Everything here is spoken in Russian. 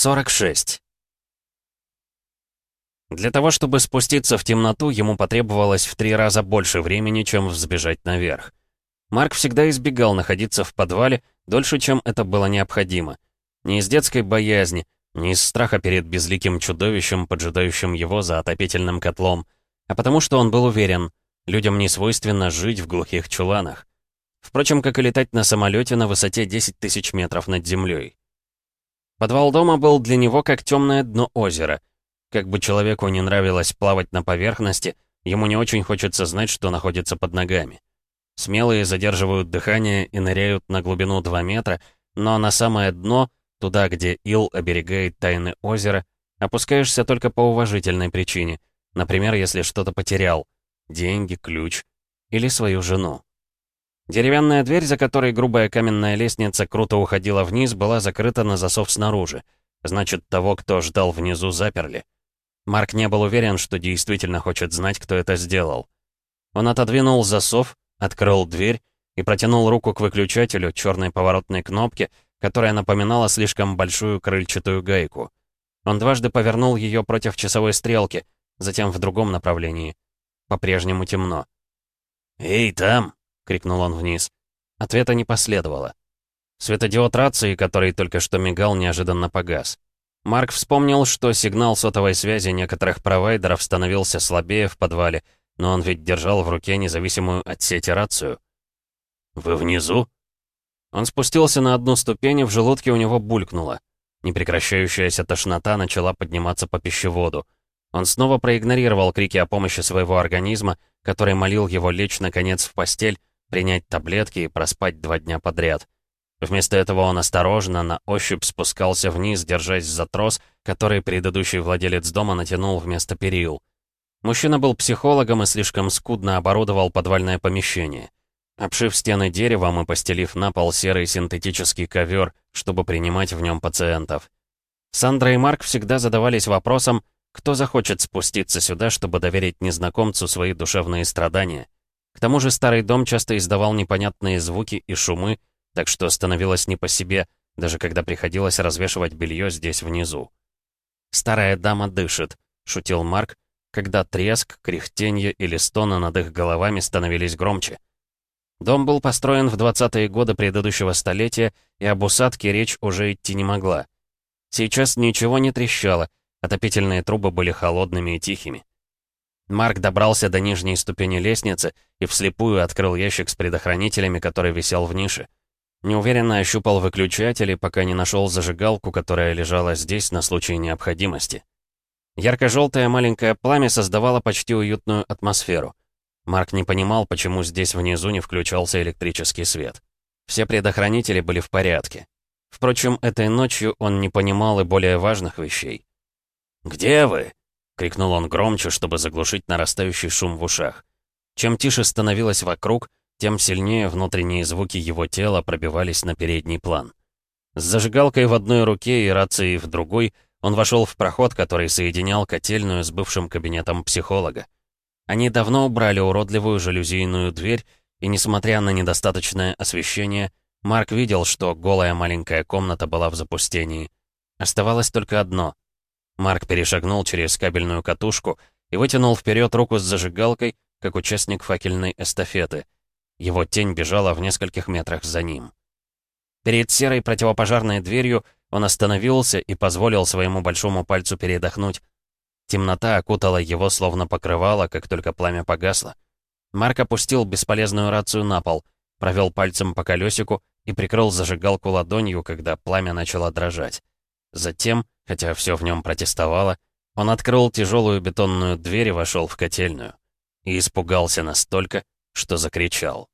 46. Для того, чтобы спуститься в темноту, ему потребовалось в три раза больше времени, чем взбежать наверх. Марк всегда избегал находиться в подвале дольше, чем это было необходимо. Не из детской боязни, не из страха перед безликим чудовищем, поджидающим его за отопительным котлом, а потому что он был уверен, людям не свойственно жить в глухих чуланах. Впрочем, как и летать на самолете на высоте 10 тысяч метров над землей. Подвал дома был для него как темное дно озера. Как бы человеку не нравилось плавать на поверхности, ему не очень хочется знать, что находится под ногами. Смелые задерживают дыхание и ныряют на глубину 2 метра, но на самое дно, туда, где ил оберегает тайны озера, опускаешься только по уважительной причине. Например, если что-то потерял. Деньги, ключ или свою жену. Деревянная дверь, за которой грубая каменная лестница круто уходила вниз, была закрыта на засов снаружи. Значит, того, кто ждал внизу, заперли. Марк не был уверен, что действительно хочет знать, кто это сделал. Он отодвинул засов, открыл дверь и протянул руку к выключателю черной поворотной кнопки, которая напоминала слишком большую крыльчатую гайку. Он дважды повернул ее против часовой стрелки, затем в другом направлении. По-прежнему темно. «Эй, там!» Крикнул он вниз. Ответа не последовало. Светодиод рации, который только что мигал, неожиданно погас. Марк вспомнил, что сигнал сотовой связи некоторых провайдеров становился слабее в подвале, но он ведь держал в руке независимую от сети рацию. «Вы внизу?» Он спустился на одну ступень, и в желудке у него булькнуло. Непрекращающаяся тошнота начала подниматься по пищеводу. Он снова проигнорировал крики о помощи своего организма, который молил его лечь, наконец, в постель, принять таблетки и проспать два дня подряд. Вместо этого он осторожно, на ощупь спускался вниз, держась за трос, который предыдущий владелец дома натянул вместо перил. Мужчина был психологом и слишком скудно оборудовал подвальное помещение. Обшив стены деревом и постелив на пол серый синтетический ковер, чтобы принимать в нем пациентов. Сандра и Марк всегда задавались вопросом, кто захочет спуститься сюда, чтобы доверить незнакомцу свои душевные страдания. К тому же старый дом часто издавал непонятные звуки и шумы, так что становилось не по себе, даже когда приходилось развешивать белье здесь внизу. «Старая дама дышит», — шутил Марк, когда треск, кряхтенье или стоны над их головами становились громче. Дом был построен в 20-е годы предыдущего столетия, и об усадке речь уже идти не могла. Сейчас ничего не трещало, отопительные трубы были холодными и тихими. Марк добрался до нижней ступени лестницы и вслепую открыл ящик с предохранителями, который висел в нише. Неуверенно ощупал выключатели, пока не нашел зажигалку, которая лежала здесь на случай необходимости. Ярко-желтое маленькое пламя создавало почти уютную атмосферу. Марк не понимал, почему здесь внизу не включался электрический свет. Все предохранители были в порядке. Впрочем, этой ночью он не понимал и более важных вещей. «Где вы?» Крикнул он громче, чтобы заглушить нарастающий шум в ушах. Чем тише становилось вокруг, тем сильнее внутренние звуки его тела пробивались на передний план. С зажигалкой в одной руке и рацией в другой он вошел в проход, который соединял котельную с бывшим кабинетом психолога. Они давно убрали уродливую жалюзийную дверь, и, несмотря на недостаточное освещение, Марк видел, что голая маленькая комната была в запустении. Оставалось только одно Марк перешагнул через кабельную катушку и вытянул вперед руку с зажигалкой, как участник факельной эстафеты. Его тень бежала в нескольких метрах за ним. Перед серой противопожарной дверью он остановился и позволил своему большому пальцу передохнуть. Темнота окутала его, словно покрывала, как только пламя погасло. Марк опустил бесполезную рацию на пол, провел пальцем по колесику и прикрыл зажигалку ладонью, когда пламя начало дрожать. Затем хотя все в нем протестовало, он открыл тяжелую бетонную дверь и вошел в котельную. И испугался настолько, что закричал.